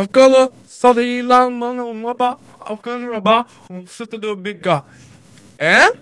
I'm gonna sorry lang mga umaba. I've got a raba. I'm a big guy. And